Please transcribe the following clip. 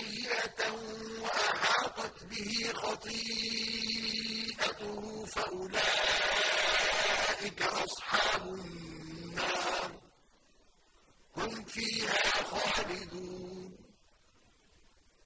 سيئة وأحاطت به خطيئته فأولئك أصحاب النار. هم فيها خالدون.